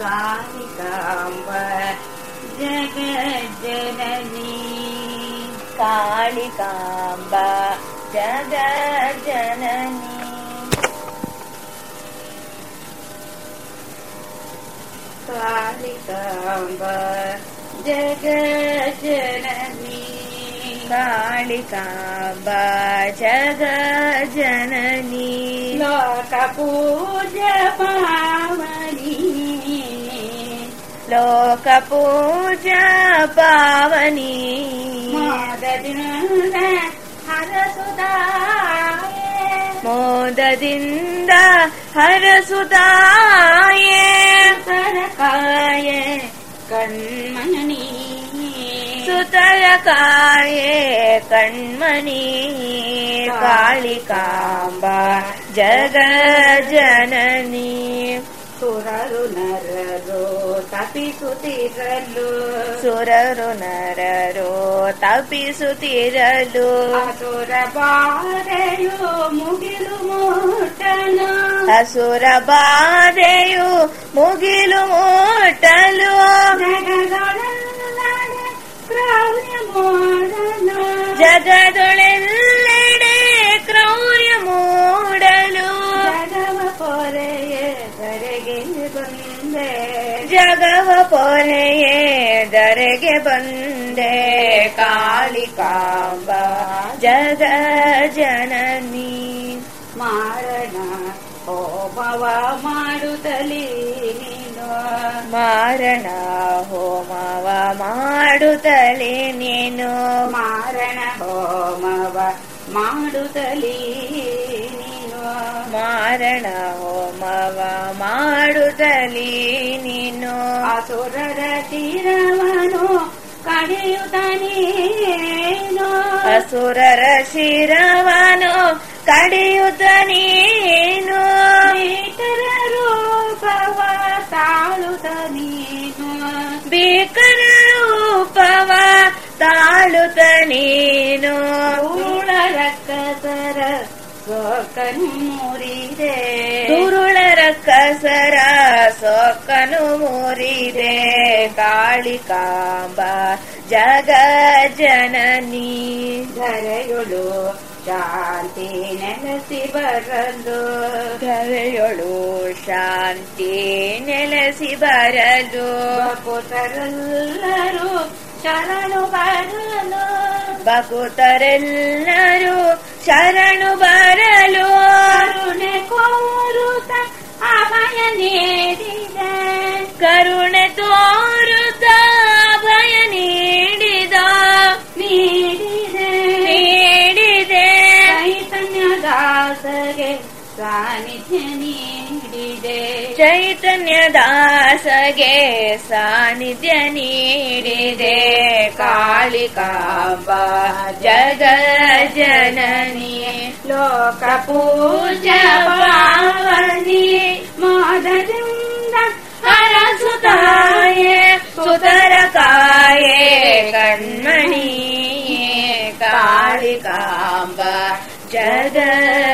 ಕಾಳಿಕಾಂಬ ಜಗಜ್ಜನನಿ ಕಾಳಿಕಾಂಬ ಜಗಜ್ಜನನಿ ಕಾಳಿಕಾಂಬ ಜಗಜ್ಜನನಿ ಕಾಳಿಕಾಂಬ ಜಗಜ್ಜನನಿ ಲೋಕ ಪೂಜ ಪಾವನಿ लोकपूजा पावनी। मोददिन्द हर सुदा मोद दिन्द कण्मणि। सुदाये हरकाय कण् सुतरकामी बालिकाम्बा ಜಗಜನನಿ ಸುರರು ನರರು ತಪಿಸುತ್ತಿರಲು ಅಸುರ ಬಾರೆಯು ಮುಗಿಲು ಮೂಟನು ಅಸುರ ಬಾಧೆಯು ಮುಗಿಲು ಮುಟ್ಟಲು. ಜಗದ ಕ್ರೌರ್ಯ ಮಾಡಲು ಜಗದೊಳೆಲ್ಲೆಡೆ ಬಂದೆ. ಜಗವ ಪೊರೆಯೇ ದರೆಗೆ ಬಂದೆ. ಕಾಳಿಕಾಂಬ ಜಗ ಜನನಿ ಮಾರಣ ಹೋಮವ ಮಾಡುತ್ತಲೇ ನೀನು. ಮಾರಣ ಹೋಮವ ಮಾಡುತ್ತಲೇ ನೀನು. ಮಾರಣ ಹೋಮವ ಮಾಡುತ್ತಲೀ ಮಾರಣ ಹೋಮವ ಮಾಡುತ್ತಲಿ ನೀನು? ಅಸುರರ ಶಿರವನು ಕಡಿಯುತ್ತ ನೀನು ಅಸುರರ ಶಿರವನು ಕಡಿಯುತ್ತ ನೀನು ಭೀಕರ ರೂಪವ ತಾಳುತ್ತ ನೀನು ಭೀಕರ ರೂಪವ ಸೋಕನು ಮುರಿದೆ ದುರುಳರ ಕಸರ ಸೊಕ್ಕನು ಮುರಿದೆ. ಕಾಳಿಕಾಂಬ ಜಗ ಜನನಿ. ಧರೆಯೊಳು ಶಾಂತಿ ನೆಲೆಸಿ ಬರಲು. ಧರೆಯೊಳು ಶಾಂತಿ ನೆಲೆಸಿ ಬರಲು. ಭಕ್ತರೆಲ್ಲರೂ ಶರಣು ಬರಲು. ಬಕುತರೆಲ್ಲರೂ ಶರಣು ಬರಲು. ದಾಸಗೆ ಸಾನಿಧ್ಯ ನೀಡಿದೆ. ಚೈತನ್ಯ ದಾಸಗೆ ಸಾನಿಧ್ಯ ನೀಡಿದೆ. ಕಾಳಿಕಾಂಬ ಜಗ ಜನನಿ ಲೋಕ ಪೂಜಾ Jada.